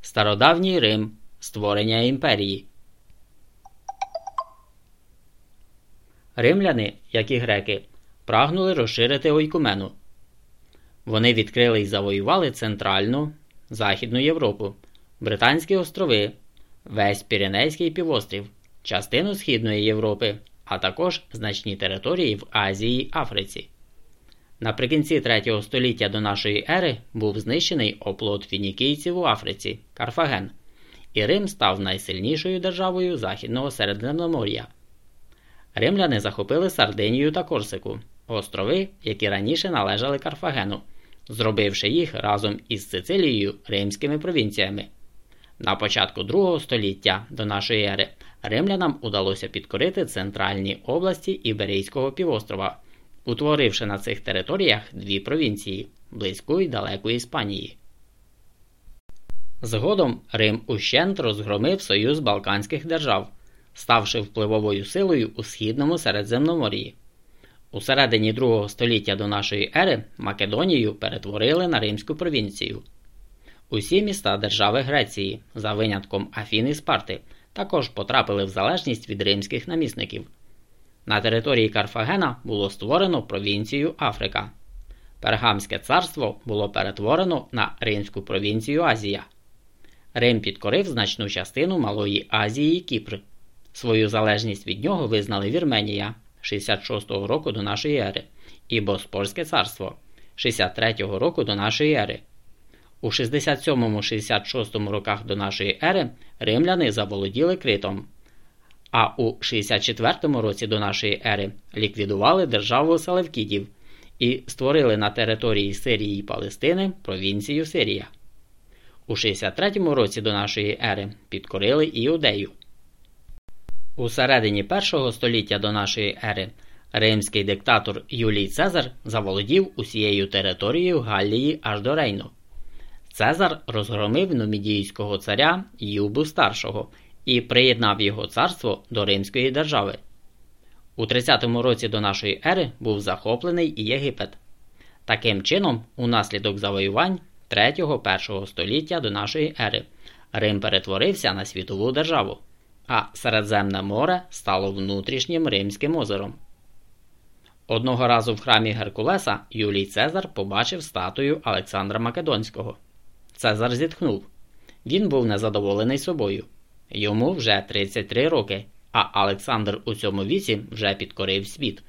Стародавній Рим створення імперії. Римляни, як і греки, прагнули розширити ойкумену. Вони відкрили і завоювали Центральну, Західну Європу, Британські острови, весь Піренейський півострів, частину Східної Європи, а також значні території в Азії й Африці. Наприкінці 3 століття до нашої ери був знищений оплот фінікійців у Африці Карфаген, і Рим став найсильнішою державою Західного Середземномор'я. Римляни захопили Сардинію та Корсику, острови, які раніше належали Карфагену, зробивши їх разом із Сицилією римськими провінціями. На початку другого століття до нашої ери римлянам удалося підкорити центральні області Іберійського півострова, утворивши на цих територіях дві провінції близьку і далеку Іспанії. Згодом Рим ущент розгромив союз Балканських держав, ставши впливовою силою у східному Середземномор'ї. У середині другого століття до нашої ери Македонію перетворили на римську провінцію. Усі міста держави Греції, за винятком Афін і Спарти, також потрапили в залежність від римських намісників. На території Карфагена було створено провінцію Африка. Пергамське царство було перетворено на Римську провінцію Азія. Рим підкорив значну частину Малої Азії і Кіпр. Свою залежність від нього визнали Вірменія 66-го року до нашої ери і Боспорське царство 63-го року до нашої ери. У 67-66 роках до нашої ери римляни заволоділи критом, а у 64 році до нашої ери ліквідували державу Селевкідів і створили на території Сирії і Палестини провінцію Сирія. У 63 році до нашої ери підкорили Іудею. У середині першого століття до нашої ери римський диктатор Юлій Цезар заволодів усією територією Галлії аж до Рейну. Цезар розгромив нумідійського царя Юбу Старшого і приєднав його царство до Римської держави. У 30-му році до нашої ери був захоплений і Єгипет. Таким чином, унаслідок завоювань 3-1 століття до нашої ери Рим перетворився на світову державу, а Середземне море стало внутрішнім Римським озером. Одного разу в храмі Геркулеса Юлій Цезар побачив статую Олександра Македонського. Цезар зітхнув. Він був незадоволений собою. Йому вже 33 роки, а Олександр у цьому віці вже підкорив світ.